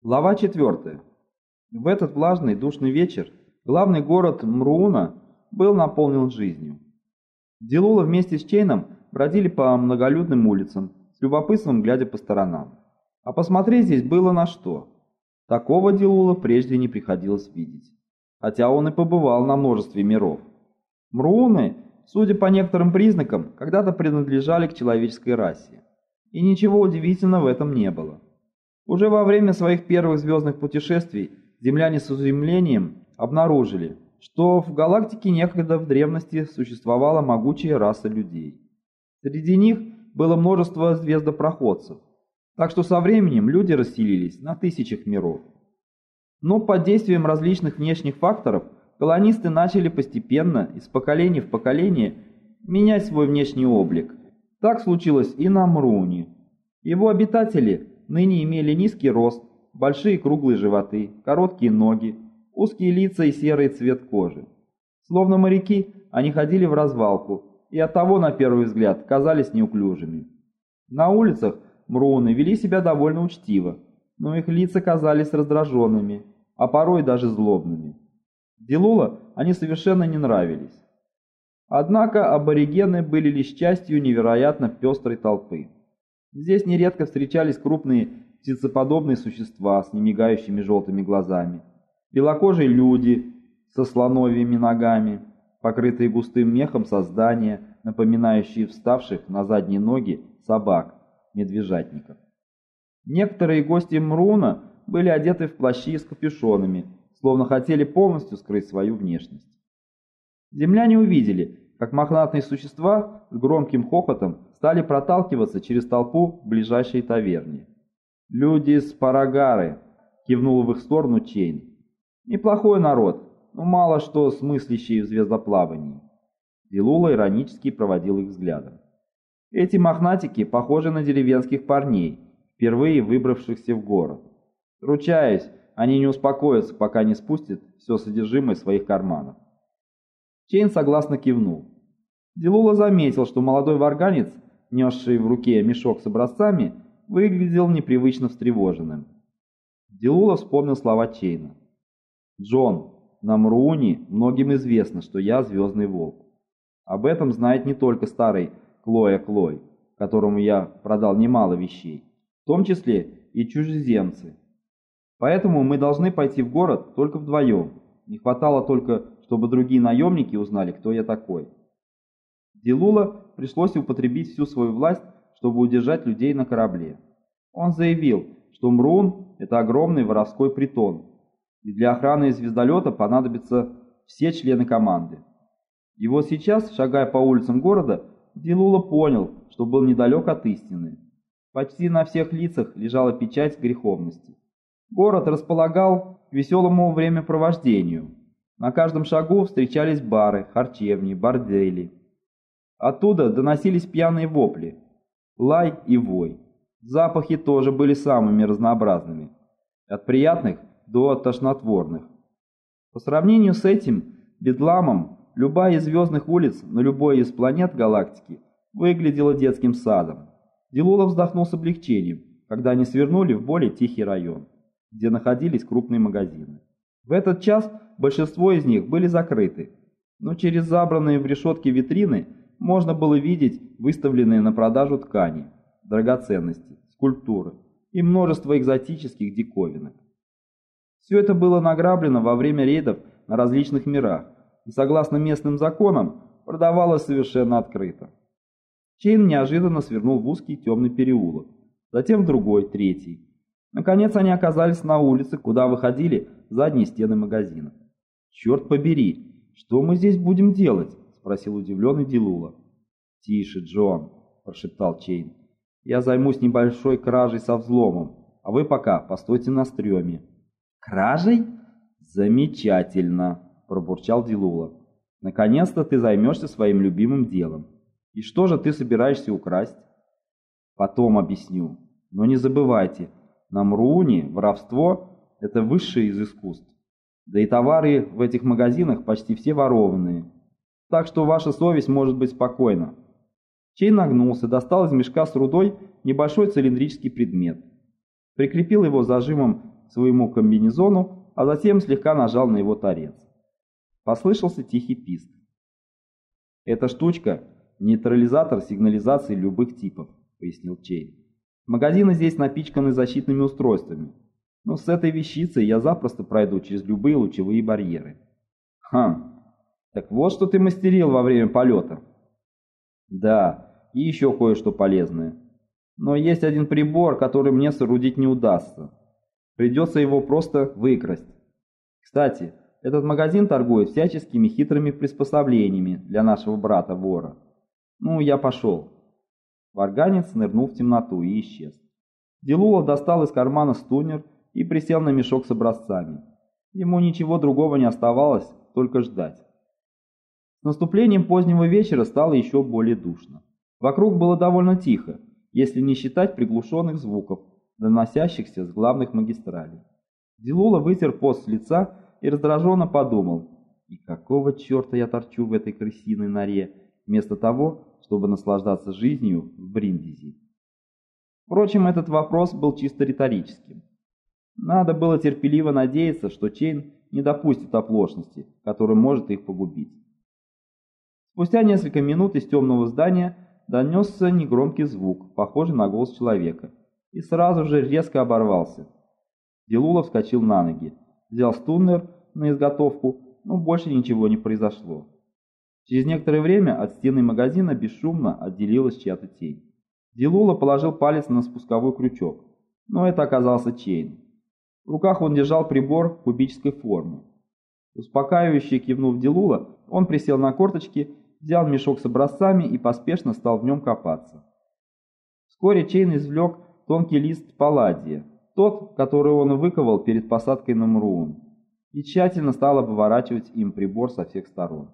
Глава 4. В этот влажный душный вечер главный город Мруна был наполнен жизнью. Делула вместе с Чейном бродили по многолюдным улицам, с любопытством глядя по сторонам. А посмотреть здесь было на что. Такого Делула прежде не приходилось видеть. Хотя он и побывал на множестве миров. Мруны, судя по некоторым признакам, когда-то принадлежали к человеческой расе. И ничего удивительного в этом не было. Уже во время своих первых звездных путешествий земляне с изумлением обнаружили, что в галактике некогда в древности существовала могучая раса людей. Среди них было множество звездопроходцев, так что со временем люди расселились на тысячах миров. Но под действием различных внешних факторов колонисты начали постепенно, из поколения в поколение, менять свой внешний облик. Так случилось и на Мруне. Его обитатели ныне имели низкий рост, большие круглые животы, короткие ноги, узкие лица и серый цвет кожи. Словно моряки, они ходили в развалку и оттого, на первый взгляд, казались неуклюжими. На улицах Мруны вели себя довольно учтиво, но их лица казались раздраженными, а порой даже злобными. Делула они совершенно не нравились. Однако аборигены были лишь частью невероятно пестрой толпы. Здесь нередко встречались крупные птицеподобные существа с немигающими желтыми глазами, белокожие люди со слоновьими ногами, покрытые густым мехом создания, напоминающие вставших на задние ноги собак, медвежатников. Некоторые гости Мруна были одеты в плащи с капюшонами, словно хотели полностью скрыть свою внешность. Земляне увидели, как мохнатые существа с громким хохотом стали проталкиваться через толпу в ближайшей таверне. «Люди с Парагары», — кивнул в их сторону Чейн. «Неплохой народ, но мало что смыслящий в звездоплавании». Дилула иронически проводил их взглядом. «Эти мохнатики похожи на деревенских парней, впервые выбравшихся в город. Ручаюсь, они не успокоятся, пока не спустят все содержимое своих карманов». Чейн согласно кивнул. Дилула заметил, что молодой варганец несший в руке мешок с образцами, выглядел непривычно встревоженным. Дилула вспомнил слова Чейна. «Джон, на Мруни многим известно, что я Звездный Волк. Об этом знает не только старый Клоя Клой, которому я продал немало вещей, в том числе и чужеземцы. Поэтому мы должны пойти в город только вдвоем. Не хватало только, чтобы другие наемники узнали, кто я такой». Дилула пришлось употребить всю свою власть, чтобы удержать людей на корабле. Он заявил, что Мрун – это огромный воровской притон, и для охраны звездолета понадобятся все члены команды. И вот сейчас, шагая по улицам города, Дилула понял, что был недалек от истины. Почти на всех лицах лежала печать греховности. Город располагал к веселому времяпровождению. На каждом шагу встречались бары, харчевни, бордели – Оттуда доносились пьяные вопли, лай и вой. Запахи тоже были самыми разнообразными, от приятных до тошнотворных. По сравнению с этим бедламом, любая из звездных улиц на любой из планет галактики выглядела детским садом. Делула вздохнул с облегчением, когда они свернули в более тихий район, где находились крупные магазины. В этот час большинство из них были закрыты, но через забранные в решетки витрины можно было видеть выставленные на продажу ткани, драгоценности, скульптуры и множество экзотических диковинок. Все это было награблено во время рейдов на различных мирах и, согласно местным законам, продавалось совершенно открыто. Чейн неожиданно свернул в узкий темный переулок, затем в другой, третий. Наконец они оказались на улице, куда выходили задние стены магазина. «Черт побери, что мы здесь будем делать?» спросил удивленный Дилула. «Тише, Джон», – прошептал Чейн. «Я займусь небольшой кражей со взломом, а вы пока постойте на стреме». «Кражей?» «Замечательно», – пробурчал Дилула. «Наконец-то ты займешься своим любимым делом. И что же ты собираешься украсть?» «Потом объясню. Но не забывайте, на Мруне воровство – это высшее из искусств. Да и товары в этих магазинах почти все ворованные так что ваша совесть может быть спокойна». Чей нагнулся, достал из мешка с рудой небольшой цилиндрический предмет. Прикрепил его зажимом к своему комбинезону, а затем слегка нажал на его торец. Послышался тихий писк. «Эта штучка — нейтрализатор сигнализации любых типов», — пояснил Чейн. «Магазины здесь напичканы защитными устройствами, но с этой вещицей я запросто пройду через любые лучевые барьеры». «Хм, так вот что ты мастерил во время полета». «Да, и еще кое-что полезное. Но есть один прибор, который мне соорудить не удастся. Придется его просто выкрасть. Кстати, этот магазин торгует всяческими хитрыми приспособлениями для нашего брата-вора. Ну, я пошел. Варганец нырнул в темноту и исчез. Делула достал из кармана стунер и присел на мешок с образцами. Ему ничего другого не оставалось, только ждать. С наступлением позднего вечера стало еще более душно. Вокруг было довольно тихо, если не считать приглушенных звуков, доносящихся с главных магистралей. Дилула вытер пост с лица и раздраженно подумал, и какого черта я торчу в этой крысиной норе, вместо того, чтобы наслаждаться жизнью в Бриндизи. Впрочем, этот вопрос был чисто риторическим. Надо было терпеливо надеяться, что Чейн не допустит оплошности, которая может их погубить. Спустя несколько минут из темного здания донесся негромкий звук, похожий на голос человека, и сразу же резко оборвался. Делула вскочил на ноги, взял стуннер на изготовку, но больше ничего не произошло. Через некоторое время от стены магазина бесшумно отделилась чья-то тень. Дилула положил палец на спусковой крючок, но это оказался Чейн. В руках он держал прибор кубической формы. Успокаивающе кивнув Дилула, он присел на корточки взял мешок с образцами и поспешно стал в нем копаться. Вскоре Чейн извлек тонкий лист палладия, тот, который он выковал перед посадкой на Мруун, и тщательно стал обворачивать им прибор со всех сторон.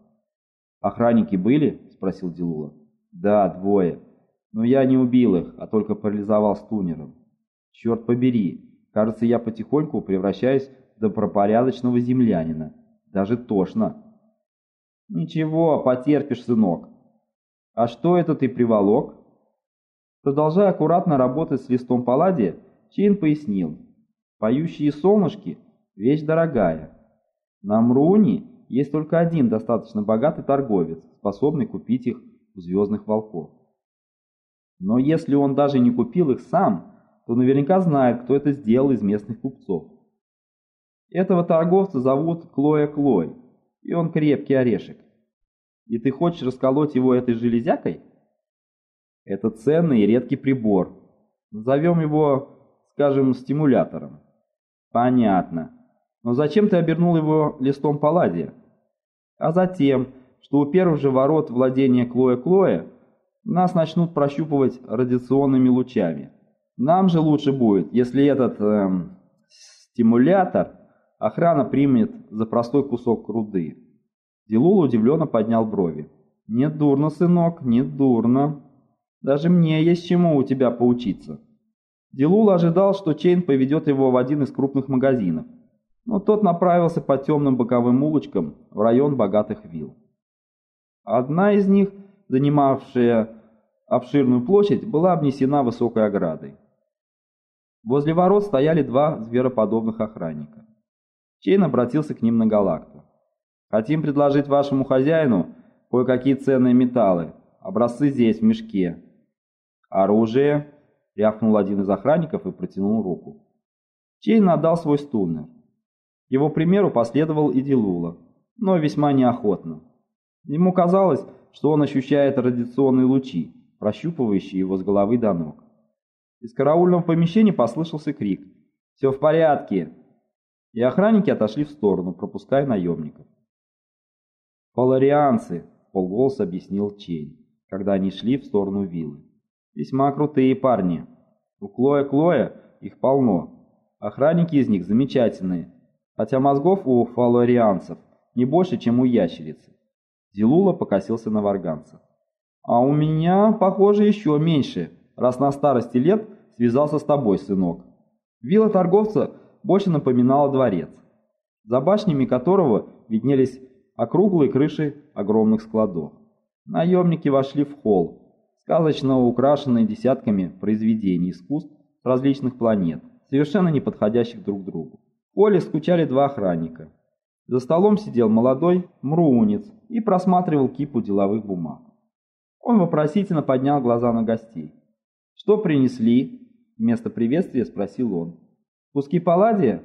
«Охранники были?» – спросил Дилула. «Да, двое. Но я не убил их, а только парализовал стунером. Черт побери, кажется, я потихоньку превращаюсь в добропорядочного землянина. Даже тошно». «Ничего, потерпишь, сынок. А что это ты приволок?» Продолжая аккуратно работать с листом палладия, Чейн пояснил. «Поющие солнышки – вещь дорогая. На Мруни есть только один достаточно богатый торговец, способный купить их у звездных волков. Но если он даже не купил их сам, то наверняка знает, кто это сделал из местных купцов. Этого торговца зовут Клоя Клой, и он крепкий орешек. И ты хочешь расколоть его этой железякой? Это ценный и редкий прибор. Назовем его, скажем, стимулятором. Понятно. Но зачем ты обернул его листом палладия? А затем, что у первых же ворот владения Клоя-Клоя нас начнут прощупывать радиационными лучами. Нам же лучше будет, если этот эм, стимулятор охрана примет за простой кусок руды. Дилул удивленно поднял брови. «Не дурно, сынок, не дурно. Даже мне есть чему у тебя поучиться». Дилул ожидал, что Чейн поведет его в один из крупных магазинов, но тот направился по темным боковым улочкам в район богатых вилл. Одна из них, занимавшая обширную площадь, была обнесена высокой оградой. Возле ворот стояли два звероподобных охранника. Чейн обратился к ним на галакто. «Хотим предложить вашему хозяину кое-какие ценные металлы. Образцы здесь, в мешке». «Оружие?» — рявкнул один из охранников и протянул руку. Чейн отдал свой стуннер. Его примеру последовал и Дилула, но весьма неохотно. Ему казалось, что он ощущает радиационные лучи, прощупывающие его с головы до ног. Из караульного помещения послышался крик. «Все в порядке! и охранники отошли в сторону, пропуская наемников. «Поларианцы», — полголоса объяснил Чейн, когда они шли в сторону виллы. «Весьма крутые парни. У Клоя-Клоя их полно. Охранники из них замечательные, хотя мозгов у фаларианцев не больше, чем у ящерицы». Зилула покосился на варганца. «А у меня, похоже, еще меньше, раз на старости лет связался с тобой, сынок». Вилла торговца больше напоминало дворец, за башнями которого виднелись округлые крыши огромных складов. Наемники вошли в холл, сказочно украшенный десятками произведений искусств различных планет, совершенно не подходящих друг другу. В поле скучали два охранника. За столом сидел молодой мруунец и просматривал кипу деловых бумаг. Он вопросительно поднял глаза на гостей. «Что принесли?» – вместо приветствия спросил он. «Куски палладия?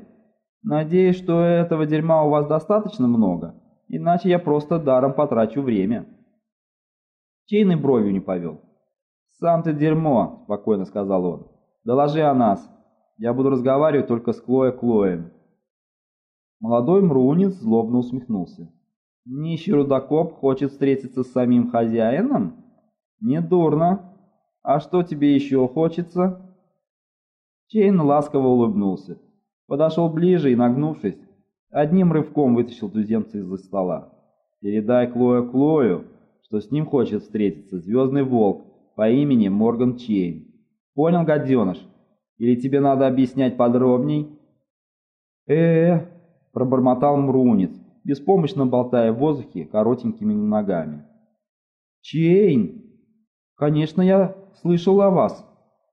Надеюсь, что этого дерьма у вас достаточно много, иначе я просто даром потрачу время». Чейн и бровью не повел. «Сам ты дерьмо», – спокойно сказал он. «Доложи о нас. Я буду разговаривать только с Клоя Клоем». Молодой мрунец злобно усмехнулся. «Нищий рудокоп хочет встретиться с самим хозяином? Недурно. А что тебе еще хочется?» Чейн ласково улыбнулся. Подошел ближе и, нагнувшись, одним рывком вытащил туземца из-за стола. «Передай Клоя Клою, что с ним хочет встретиться Звездный Волк по имени Морган Чейн. Понял, гаденыш? Или тебе надо объяснять подробней?» «Э-э-э», пробормотал Мрунец, беспомощно болтая в воздухе коротенькими ногами. «Чейн! Конечно, я слышал о вас!»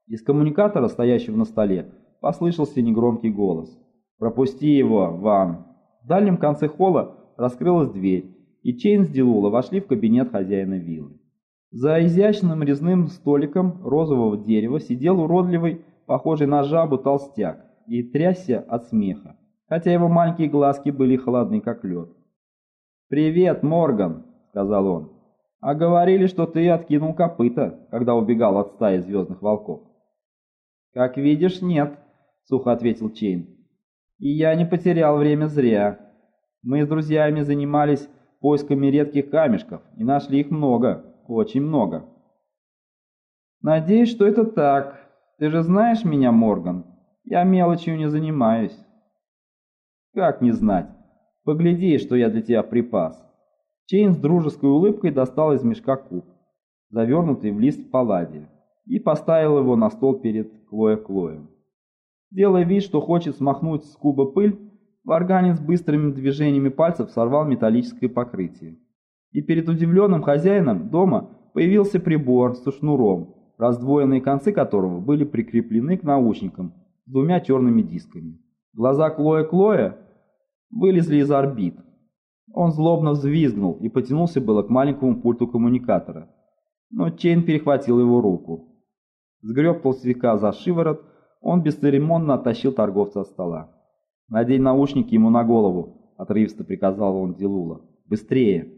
Из коммуникатора, стоящего на столе, послышался негромкий голос. «Пропусти его, Ван!» В дальнем конце холла раскрылась дверь, и Чейн с Дилула вошли в кабинет хозяина виллы. За изящным резным столиком розового дерева сидел уродливый, похожий на жабу толстяк, и трясся от смеха, хотя его маленькие глазки были холодны, как лед. «Привет, Морган!» — сказал он. «А говорили, что ты откинул копыта, когда убегал от стаи звездных волков». «Как видишь, нет», — сухо ответил Чейн. «И я не потерял время зря. Мы с друзьями занимались поисками редких камешков и нашли их много, очень много». «Надеюсь, что это так. Ты же знаешь меня, Морган. Я мелочью не занимаюсь». «Как не знать? Погляди, что я для тебя припас». Чейн с дружеской улыбкой достал из мешка куб, завернутый в лист палладия и поставил его на стол перед Клоя-Клоем. Делая вид, что хочет смахнуть с куба пыль, Варганец быстрыми движениями пальцев сорвал металлическое покрытие. И перед удивленным хозяином дома появился прибор со шнуром, раздвоенные концы которого были прикреплены к наушникам с двумя черными дисками. Глаза Клоя-Клоя вылезли из орбит. Он злобно взвизгнул и потянулся было к маленькому пульту коммуникатора. Но Чейн перехватил его руку. Сгреб толстяка за шиворот, он бесцеремонно оттащил торговца от стола. «Надень наушники ему на голову», — отрывисто приказал он Дилула. «Быстрее!»